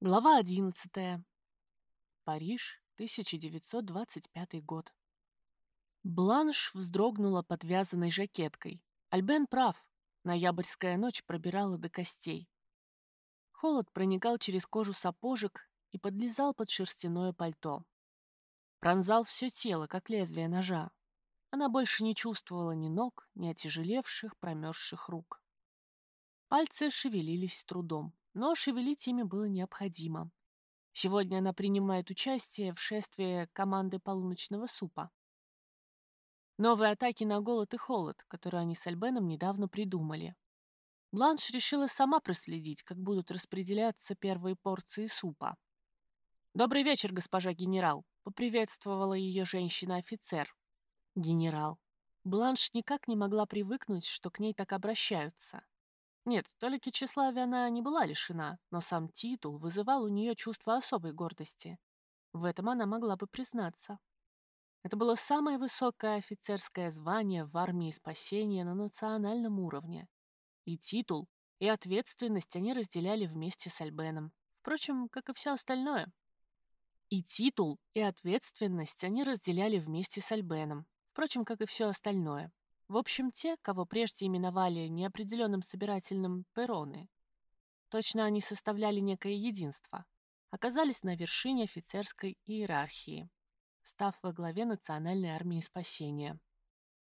Глава 11. Париж, 1925 год. Бланш вздрогнула под вязаной жакеткой. Альбен прав. Ноябрьская ночь пробирала до костей. Холод проникал через кожу сапожек и подлезал под шерстяное пальто. Пронзал все тело, как лезвие ножа. Она больше не чувствовала ни ног, ни отяжелевших, промерзших рук. Пальцы шевелились с трудом но шевелить ими было необходимо. Сегодня она принимает участие в шествии команды полуночного супа. Новые атаки на голод и холод, которые они с Альбеном недавно придумали. Бланш решила сама проследить, как будут распределяться первые порции супа. «Добрый вечер, госпожа генерал», — поприветствовала ее женщина-офицер. «Генерал». Бланш никак не могла привыкнуть, что к ней так обращаются. Нет, толики тщеславия она не была лишена, но сам титул вызывал у нее чувство особой гордости. В этом она могла бы признаться. Это было самое высокое офицерское звание в армии спасения на национальном уровне. И титул, и ответственность они разделяли вместе с Альбеном. Впрочем, как и все остальное. И титул, и ответственность они разделяли вместе с Альбеном. Впрочем, как и все остальное. В общем, те, кого прежде именовали неопределенным собирательным перроны, точно они составляли некое единство, оказались на вершине офицерской иерархии, став во главе Национальной армии спасения.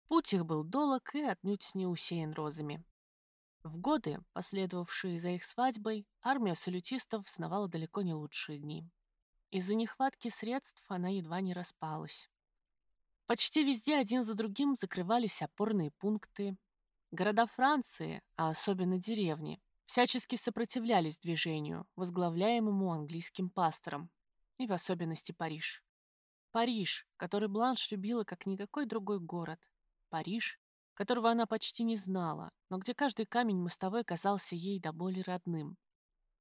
Путь их был долог и отнюдь не усеян розами. В годы, последовавшие за их свадьбой, армия салютистов сновала далеко не лучшие дни. Из-за нехватки средств она едва не распалась. Почти везде один за другим закрывались опорные пункты. Города Франции, а особенно деревни, всячески сопротивлялись движению, возглавляемому английским пастором, и в особенности Париж. Париж, который Бланш любила как никакой другой город. Париж, которого она почти не знала, но где каждый камень мостовой казался ей до боли родным.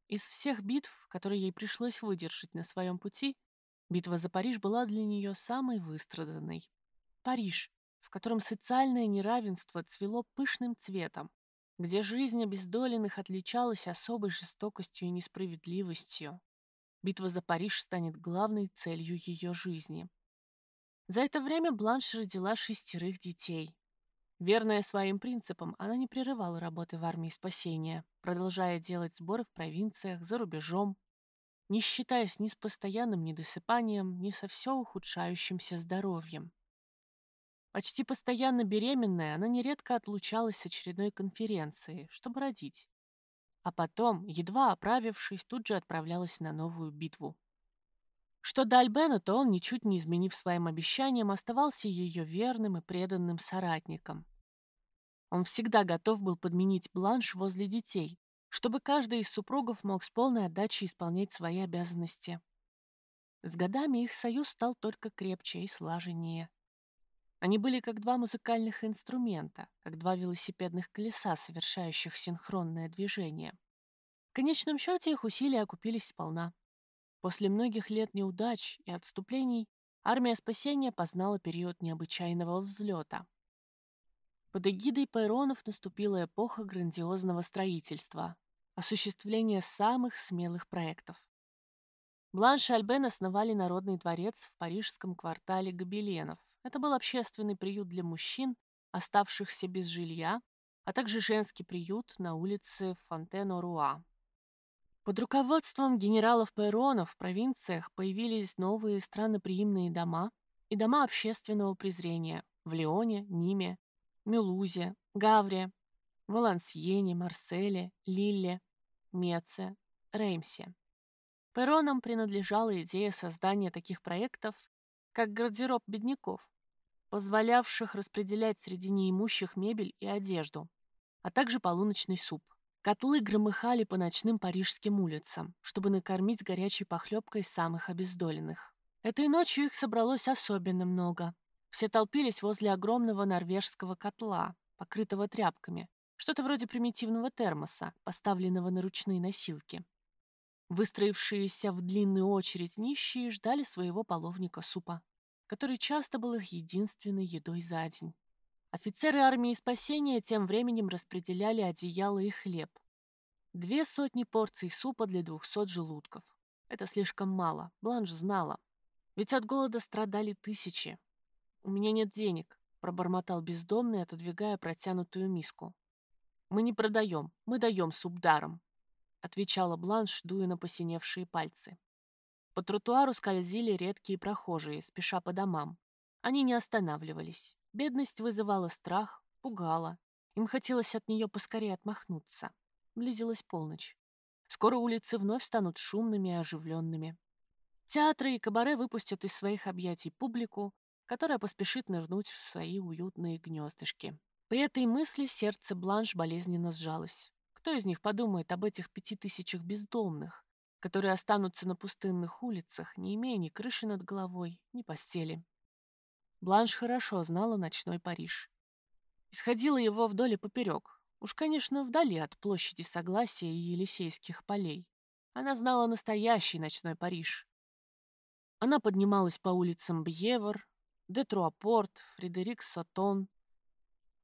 Из всех битв, которые ей пришлось выдержать на своем пути, битва за Париж была для нее самой выстраданной. Париж, в котором социальное неравенство цвело пышным цветом, где жизнь обездоленных отличалась особой жестокостью и несправедливостью. Битва за Париж станет главной целью ее жизни. За это время Бланш родила шестерых детей. Верная своим принципам, она не прерывала работы в армии спасения, продолжая делать сборы в провинциях, за рубежом, не считаясь ни с постоянным недосыпанием, ни со все ухудшающимся здоровьем. Почти постоянно беременная, она нередко отлучалась с очередной конференции, чтобы родить. А потом, едва оправившись, тут же отправлялась на новую битву. Что до Альбена, то он, ничуть не изменив своим обещаниям, оставался ее верным и преданным соратником. Он всегда готов был подменить бланш возле детей, чтобы каждый из супругов мог с полной отдачей исполнять свои обязанности. С годами их союз стал только крепче и слаженнее. Они были как два музыкальных инструмента, как два велосипедных колеса, совершающих синхронное движение. В конечном счете их усилия окупились сполна. После многих лет неудач и отступлений армия спасения познала период необычайного взлета. Под эгидой Пайронов наступила эпоха грандиозного строительства, осуществления самых смелых проектов. Бланш и Альбен основали Народный дворец в парижском квартале Гобеленов, это был общественный приют для мужчин, оставшихся без жилья, а также женский приют на улице Фонтено-Руа. Под руководством генералов Перрона в провинциях появились новые странноприимные дома и дома общественного презрения в Лионе, Ниме, Мюлузе, Гавре, Валансьене, Марселе, Лилле, Меце, Реймсе. Перронам принадлежала идея создания таких проектов, как гардероб бедняков, позволявших распределять среди неимущих мебель и одежду, а также полуночный суп. Котлы громыхали по ночным парижским улицам, чтобы накормить горячей похлебкой самых обездоленных. Этой ночью их собралось особенно много. Все толпились возле огромного норвежского котла, покрытого тряпками, что-то вроде примитивного термоса, поставленного на ручные носилки. Выстроившиеся в длинную очередь нищие ждали своего половника супа который часто был их единственной едой за день. Офицеры армии спасения тем временем распределяли одеяло и хлеб. Две сотни порций супа для двухсот желудков. Это слишком мало, Бланш знала. Ведь от голода страдали тысячи. «У меня нет денег», — пробормотал бездомный, отодвигая протянутую миску. «Мы не продаем, мы даем суп даром», — отвечала Бланш, дуя на посиневшие пальцы. По тротуару скользили редкие прохожие, спеша по домам. Они не останавливались. Бедность вызывала страх, пугала. Им хотелось от нее поскорее отмахнуться. Близилась полночь. Скоро улицы вновь станут шумными и оживленными. Театры и кабаре выпустят из своих объятий публику, которая поспешит нырнуть в свои уютные гнездышки. При этой мысли сердце Бланш болезненно сжалось. Кто из них подумает об этих пяти тысячах бездомных, которые останутся на пустынных улицах, не имея ни крыши над головой, ни постели? Бланш хорошо знала ночной Париж. Исходила его вдоль и поперек. Уж, конечно, вдали от площади Согласия и Елисейских полей. Она знала настоящий ночной Париж. Она поднималась по улицам Бьевр, Детруапорт, Фредерик Сотон,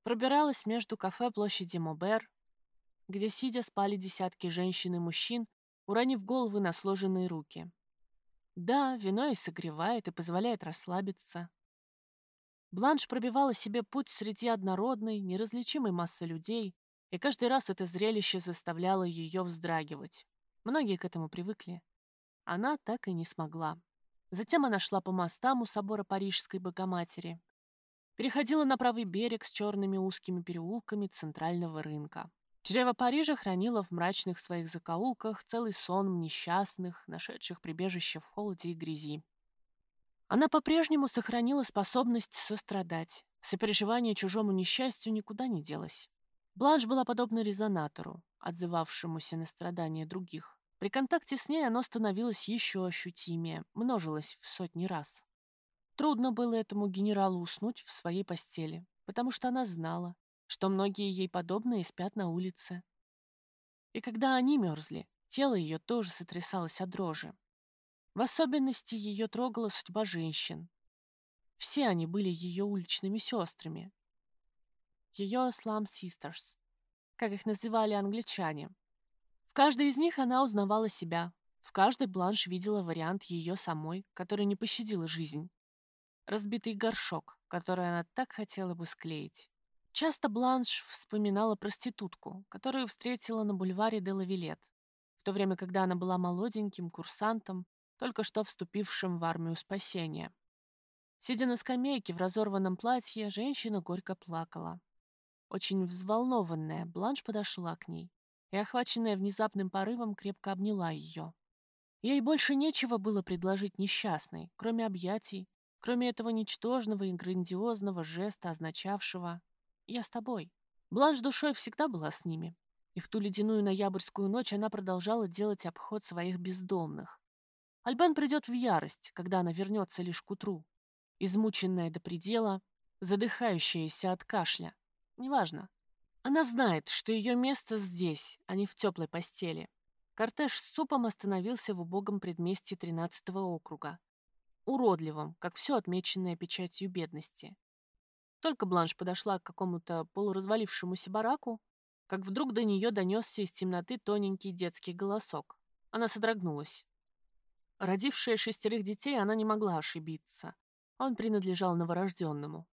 пробиралась между кафе площади Мобер, где, сидя, спали десятки женщин и мужчин, уронив головы на сложенные руки. Да, вино и согревает, и позволяет расслабиться. Бланш пробивала себе путь среди однородной, неразличимой массы людей, и каждый раз это зрелище заставляло ее вздрагивать. Многие к этому привыкли. Она так и не смогла. Затем она шла по мостам у собора Парижской Богоматери, переходила на правый берег с черными узкими переулками центрального рынка. Чрево Парижа хранило в мрачных своих закоулках целый сон несчастных, нашедших прибежище в холоде и грязи. Она по-прежнему сохранила способность сострадать. Сопереживание чужому несчастью никуда не делось. Бланш была подобна резонатору, отзывавшемуся на страдания других. При контакте с ней оно становилось еще ощутимее, множилось в сотни раз. Трудно было этому генералу уснуть в своей постели, потому что она знала, что многие ей подобные спят на улице. И когда они мерзли, тело ее тоже сотрясалось от дрожи. В особенности ее трогала судьба женщин. Все они были ее уличными сестрами. Ее Slum Sisters, как их называли англичане. В каждой из них она узнавала себя. В каждой Бланш видела вариант ее самой, который не пощадила жизнь. Разбитый горшок, который она так хотела бы склеить. Часто Бланш вспоминала проститутку, которую встретила на бульваре де Лавилет, в то время, когда она была молоденьким курсантом, только что вступившим в армию спасения. Сидя на скамейке в разорванном платье, женщина горько плакала. Очень взволнованная, Бланш подошла к ней и, охваченная внезапным порывом, крепко обняла ее. Ей больше нечего было предложить несчастной, кроме объятий, кроме этого ничтожного и грандиозного жеста, означавшего «я с тобой». Бланш душой всегда была с ними, и в ту ледяную ноябрьскую ночь она продолжала делать обход своих бездомных. Альбан придет в ярость, когда она вернется лишь к утру. Измученная до предела, задыхающаяся от кашля. Неважно. Она знает, что ее место здесь, а не в теплой постели. Кортеж с супом остановился в убогом предместье 13-го округа. Уродливом, как все отмеченное печатью бедности. Только Бланш подошла к какому-то полуразвалившемуся бараку, как вдруг до нее донесся из темноты тоненький детский голосок. Она содрогнулась. Родившая шестерых детей, она не могла ошибиться. Он принадлежал новорожденному.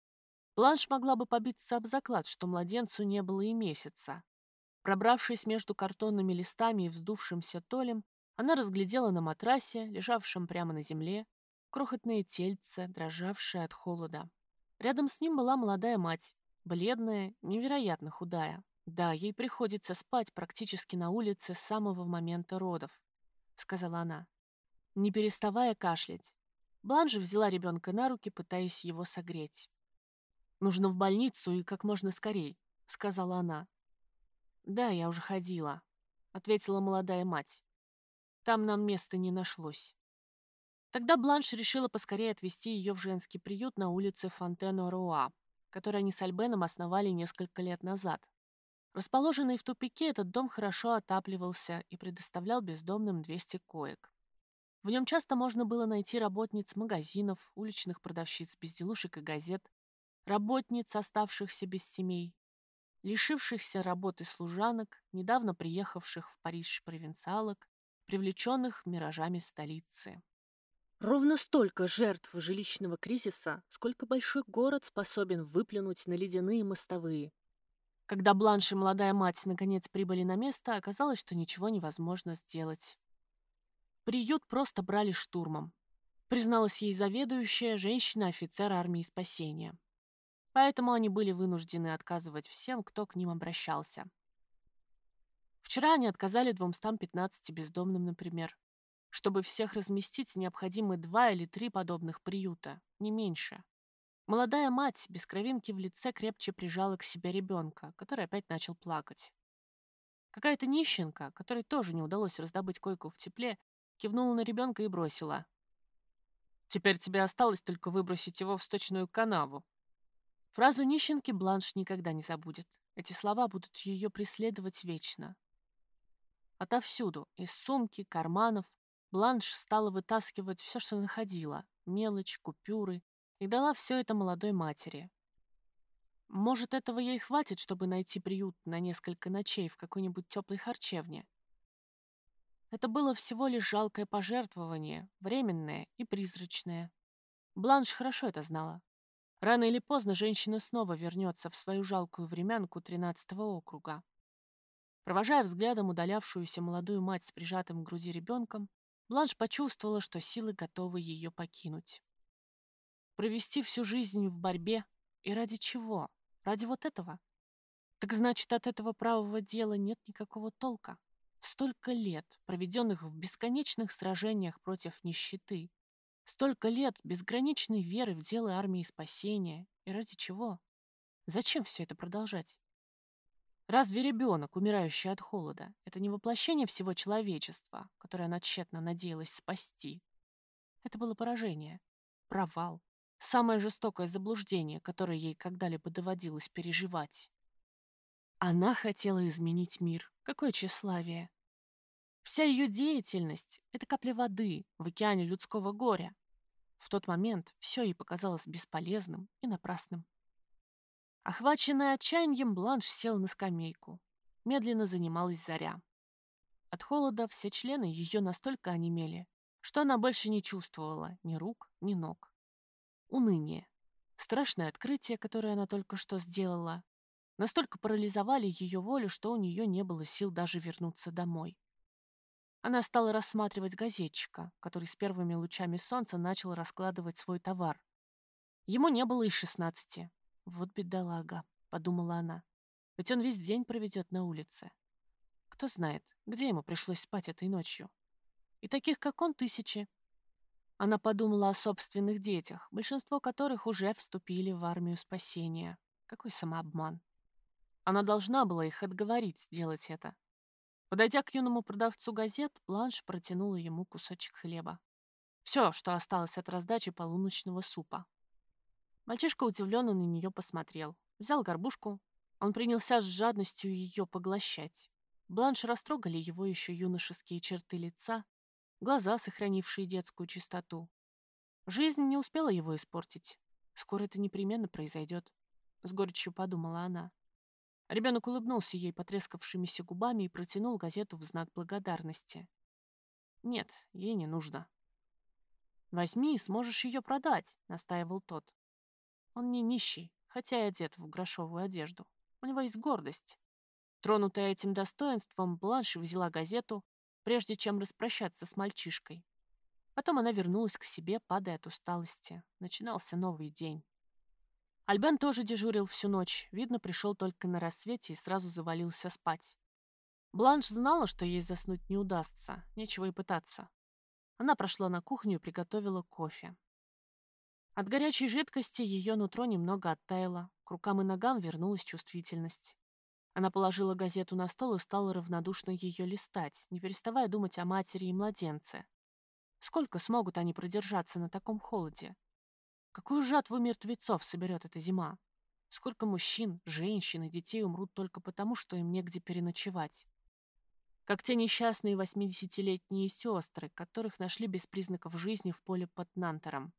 Бланш могла бы побиться об заклад, что младенцу не было и месяца. Пробравшись между картонными листами и вздувшимся толем, она разглядела на матрасе, лежавшем прямо на земле, крохотное тельце, дрожавшее от холода. Рядом с ним была молодая мать, бледная, невероятно худая. «Да, ей приходится спать практически на улице с самого момента родов», — сказала она не переставая кашлять. Бланжа взяла ребенка на руки, пытаясь его согреть. «Нужно в больницу и как можно скорей», — сказала она. «Да, я уже ходила», — ответила молодая мать. «Там нам места не нашлось». Тогда Бланш решила поскорее отвезти ее в женский приют на улице Фонтено-Руа, который они с Альбеном основали несколько лет назад. Расположенный в тупике, этот дом хорошо отапливался и предоставлял бездомным 200 коек. В нем часто можно было найти работниц магазинов, уличных продавщиц безделушек и газет, работниц, оставшихся без семей, лишившихся работы служанок, недавно приехавших в Париж провинциалок, привлеченных миражами столицы. Ровно столько жертв жилищного кризиса, сколько большой город способен выплюнуть на ледяные мостовые. Когда Бланш и молодая мать наконец прибыли на место, оказалось, что ничего невозможно сделать. Приют просто брали штурмом, призналась ей заведующая женщина-офицер армии спасения. Поэтому они были вынуждены отказывать всем, кто к ним обращался. Вчера они отказали 215 бездомным, например. Чтобы всех разместить, необходимы два или три подобных приюта, не меньше. Молодая мать без кровинки в лице крепче прижала к себе ребенка, который опять начал плакать. Какая-то нищенка, которой тоже не удалось раздобыть койку в тепле, кивнула на ребенка и бросила. Теперь тебе осталось только выбросить его в сточную канаву. Фразу нищенки Бланш никогда не забудет. Эти слова будут ее преследовать вечно. Отовсюду, из сумки, карманов, Бланш стала вытаскивать все, что находила. Мелочь, купюры. И дала все это молодой матери. Может, этого ей хватит, чтобы найти приют на несколько ночей в какой-нибудь теплой харчевне. Это было всего лишь жалкое пожертвование, временное и призрачное. Бланш хорошо это знала. Рано или поздно женщина снова вернется в свою жалкую времянку 13-го округа. Провожая взглядом удалявшуюся молодую мать с прижатым к груди ребенком, Бланш почувствовала, что силы готовы ее покинуть. Провести всю жизнь в борьбе. И ради чего? Ради вот этого? Так значит, от этого правого дела нет никакого толка. Столько лет, проведенных в бесконечных сражениях против нищеты. Столько лет безграничной веры в дело армии спасения. И ради чего? Зачем все это продолжать? Разве ребенок, умирающий от холода, это не воплощение всего человечества, которое она тщетно надеялась спасти? Это было поражение, провал, самое жестокое заблуждение, которое ей когда-либо доводилось переживать. Она хотела изменить мир. Какое тщеславие. Вся ее деятельность — это капля воды в океане людского горя. В тот момент все ей показалось бесполезным и напрасным. Охваченная отчаянием, Бланш села на скамейку. Медленно занималась заря. От холода все члены ее настолько онемели, что она больше не чувствовала ни рук, ни ног. Уныние. Страшное открытие, которое она только что сделала, настолько парализовали ее волю, что у нее не было сил даже вернуться домой. Она стала рассматривать газетчика, который с первыми лучами солнца начал раскладывать свой товар. Ему не было и шестнадцати. «Вот бедолага», — подумала она. «Ведь он весь день проведет на улице. Кто знает, где ему пришлось спать этой ночью. И таких, как он, тысячи». Она подумала о собственных детях, большинство которых уже вступили в армию спасения. Какой самообман. Она должна была их отговорить сделать это. Подойдя к юному продавцу газет, Бланш протянула ему кусочек хлеба. Все, что осталось от раздачи полуночного супа. Мальчишка удивленно на нее посмотрел. Взял горбушку. Он принялся с жадностью ее поглощать. Бланш растрогали его еще юношеские черты лица, глаза, сохранившие детскую чистоту. Жизнь не успела его испортить. Скоро это непременно произойдет. С горечью подумала она. Ребенок улыбнулся ей потрескавшимися губами и протянул газету в знак благодарности. «Нет, ей не нужно». «Возьми, сможешь ее продать», — настаивал тот. «Он не нищий, хотя и одет в грошовую одежду. У него есть гордость». Тронутая этим достоинством, Бланш взяла газету, прежде чем распрощаться с мальчишкой. Потом она вернулась к себе, падая от усталости. Начинался новый день. Альбен тоже дежурил всю ночь. Видно, пришел только на рассвете и сразу завалился спать. Бланш знала, что ей заснуть не удастся. Нечего и пытаться. Она прошла на кухню и приготовила кофе. От горячей жидкости ее нутро немного оттаяло. К рукам и ногам вернулась чувствительность. Она положила газету на стол и стала равнодушно ее листать, не переставая думать о матери и младенце. Сколько смогут они продержаться на таком холоде? Какую жатву мертвецов соберет эта зима? Сколько мужчин, женщин и детей умрут только потому, что им негде переночевать? Как те несчастные восьмидесятилетние сестры, которых нашли без признаков жизни в поле под Нантером.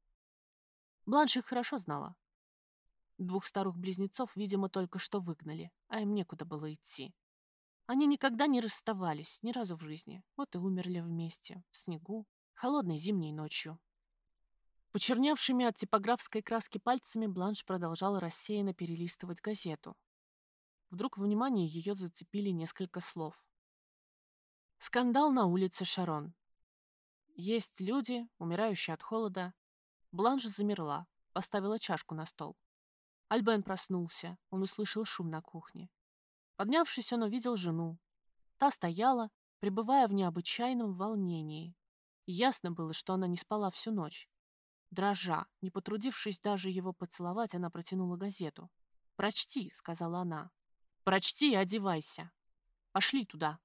Бланш их хорошо знала. Двух старых близнецов, видимо, только что выгнали, а им некуда было идти. Они никогда не расставались, ни разу в жизни. Вот и умерли вместе, в снегу, холодной зимней ночью. Почерневшими от типографской краски пальцами Бланш продолжала рассеянно перелистывать газету. Вдруг внимание ее зацепили несколько слов. Скандал на улице Шарон. Есть люди, умирающие от холода. Бланш замерла, поставила чашку на стол. Альбен проснулся, он услышал шум на кухне. Поднявшись, он увидел жену. Та стояла, пребывая в необычайном волнении. Ясно было, что она не спала всю ночь. Дрожа, не потрудившись даже его поцеловать, она протянула газету. «Прочти», — сказала она. «Прочти и одевайся. Пошли туда».